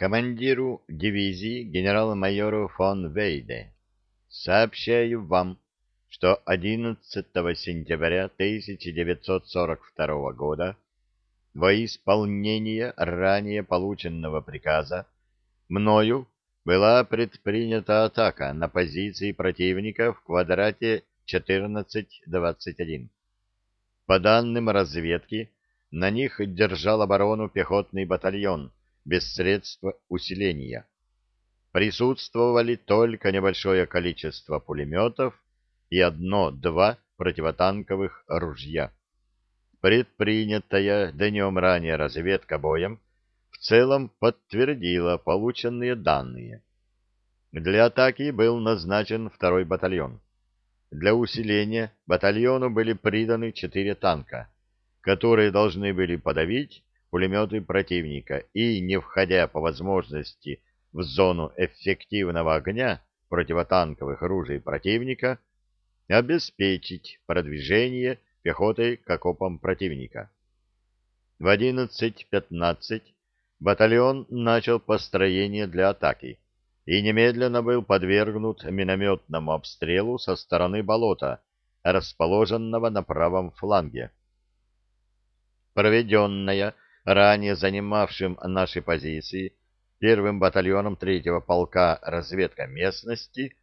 командиру дивизии генерал-майору фон Вейде. Сообщаю вам, что 11 сентября 1942 года во исполнение ранее полученного приказа мною была предпринята атака на позиции противника в квадрате 14-21. По данным разведки, на них держал оборону пехотный батальон без средств усиления. Присутствовали только небольшое количество пулеметов и одно-два противотанковых ружья. Предпринятая днем ранее разведка боем в целом подтвердила полученные данные. Для атаки был назначен второй батальон. Для усиления батальону были приданы четыре танка, которые должны были подавить пулеметы противника и, не входя по возможности в зону эффективного огня противотанковых ружей противника, обеспечить продвижение пехотой к окопам противника. В 11.15 батальон начал построение для атаки и немедленно был подвергнут минометному обстрелу со стороны болота, расположенного на правом фланге. Проведенная ранее занимавшим наши позиции первым батальоном третьего полка разведка местности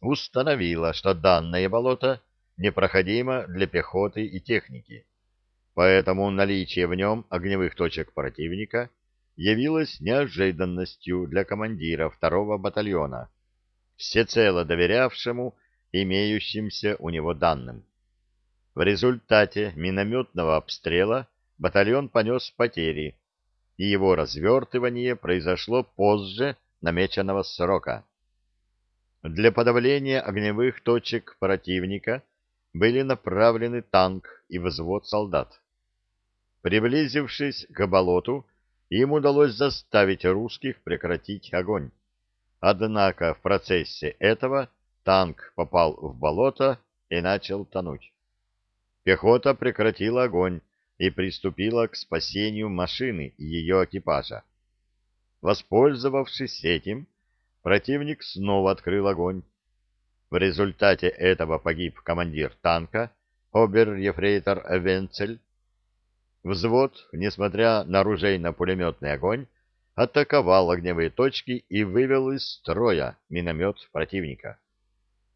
установила, что данное болото непроходимо для пехоты и техники, поэтому наличие в нем огневых точек противника явилось неожиданностью для командира второго батальона, всецело доверявшему имеющимся у него данным. В результате минометного обстрела батальон понес потери, и его развертывание произошло позже намеченного срока. Для подавления огневых точек противника были направлены танк и взвод солдат. Приблизившись к болоту, им удалось заставить русских прекратить огонь. Однако в процессе этого танк попал в болото и начал тонуть. Пехота прекратила огонь и приступила к спасению машины и ее экипажа. Воспользовавшись этим, противник снова открыл огонь. В результате этого погиб командир танка, обер-ефрейтор Венцель, Взвод, несмотря на ружейно-пулеметный огонь, атаковал огневые точки и вывел из строя миномет противника.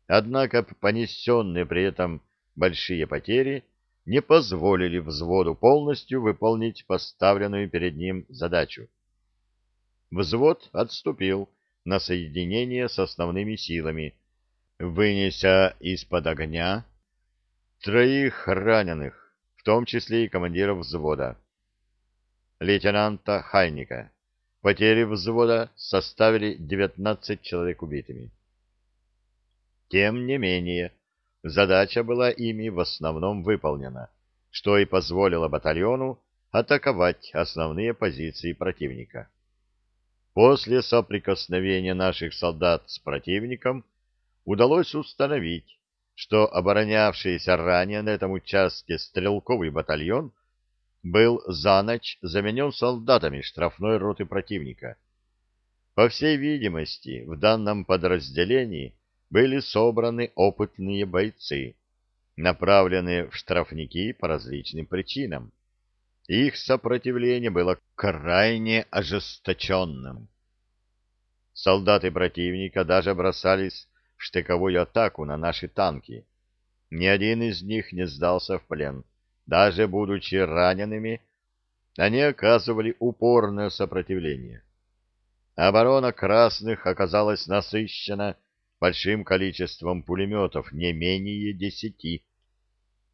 Однако понесенные при этом большие потери не позволили взводу полностью выполнить поставленную перед ним задачу. Взвод отступил на соединение с основными силами, вынеся из-под огня троих раненых, в том числе и командира взвода. Лейтенанта Хайника. Потери взвода составили 19 человек убитыми. Тем не менее, задача была ими в основном выполнена, что и позволило батальону атаковать основные позиции противника. После соприкосновения наших солдат с противником удалось установить, что оборонявшийся ранее на этом участке стрелковый батальон был за ночь заменен солдатами штрафной роты противника. По всей видимости, в данном подразделении были собраны опытные бойцы, направленные в штрафники по различным причинам. Их сопротивление было крайне ожесточенным. Солдаты противника даже бросались штыковую атаку на наши танки. Ни один из них не сдался в плен. Даже будучи ранеными, они оказывали упорное сопротивление. Оборона красных оказалась насыщена большим количеством пулеметов, не менее десяти.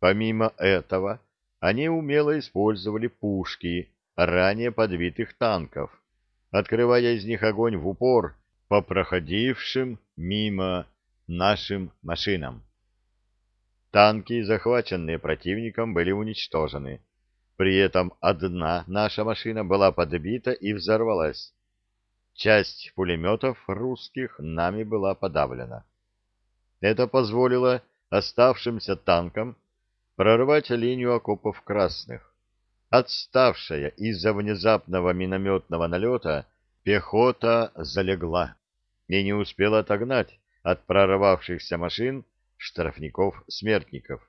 Помимо этого, они умело использовали пушки ранее подбитых танков, открывая из них огонь в упор по проходившим мимо нашим машинам. Танки, захваченные противником, были уничтожены. При этом одна наша машина была подбита и взорвалась. Часть пулеметов русских нами была подавлена. Это позволило оставшимся танкам прорвать линию окопов красных. Отставшая из-за внезапного минометного налета Пехота залегла и не успела отогнать от прорвавшихся машин штрафников-смертников,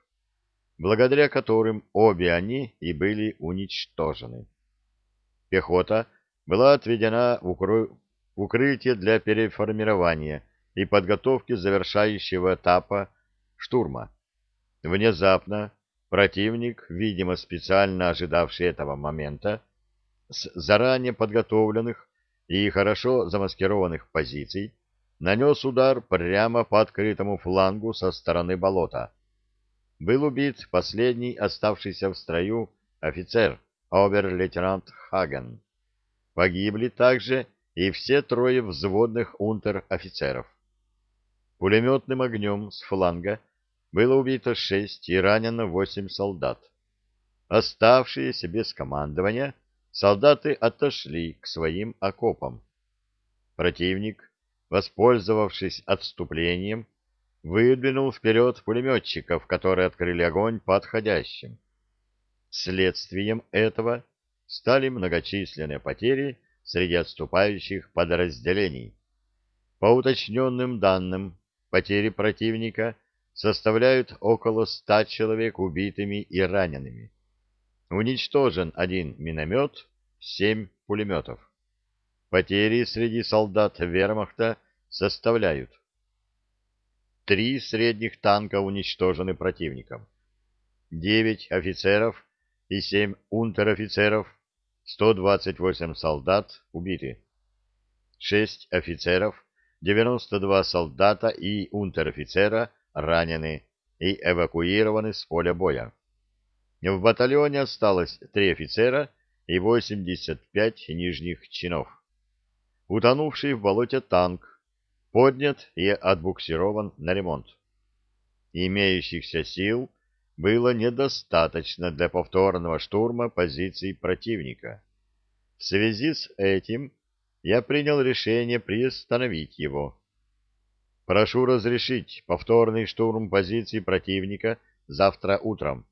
благодаря которым обе они и были уничтожены. Пехота была отведена в укрытие для переформирования и подготовки завершающего этапа штурма. Внезапно противник, видимо, специально ожидавший этого момента, с заранее подготовленных и хорошо замаскированных позиций, нанес удар прямо по открытому флангу со стороны болота. Был убит последний оставшийся в строю офицер, обер-лейтенант Хаген. Погибли также и все трое взводных унтер-офицеров. Пулеметным огнем с фланга было убито шесть и ранено восемь солдат. Оставшиеся без командования солдаты отошли к своим окопам. Противник, воспользовавшись отступлением, выдвинул вперед пулеметчиков, которые открыли огонь по отходящим. Следствием этого стали многочисленные потери среди отступающих подразделений. По уточненным данным, потери противника составляют около ста человек убитыми и ранеными. Уничтожен один миномет, семь пулеметов. Потери среди солдат вермахта составляют три средних танка уничтожены противником, девять офицеров и семь унтер-офицеров 128 солдат убиты, 6 офицеров, 92 солдата и унтер-офицера ранены и эвакуированы с поля боя. В батальоне осталось 3 офицера и 85 нижних чинов. Утонувший в болоте танк поднят и отбуксирован на ремонт. Имеющихся сил – было недостаточно для повторного штурма позиций противника. В связи с этим я принял решение приостановить его. Прошу разрешить повторный штурм позиций противника завтра утром.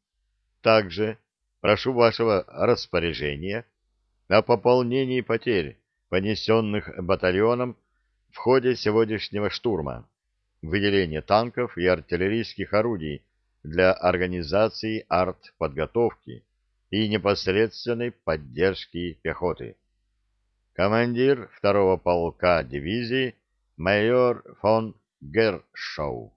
Также прошу вашего распоряжения о пополнении потерь, понесенных батальоном в ходе сегодняшнего штурма, выделение танков и артиллерийских орудий для организации артподготовки и непосредственной поддержки пехоты. Командир второго полка дивизии майор фон Гершоу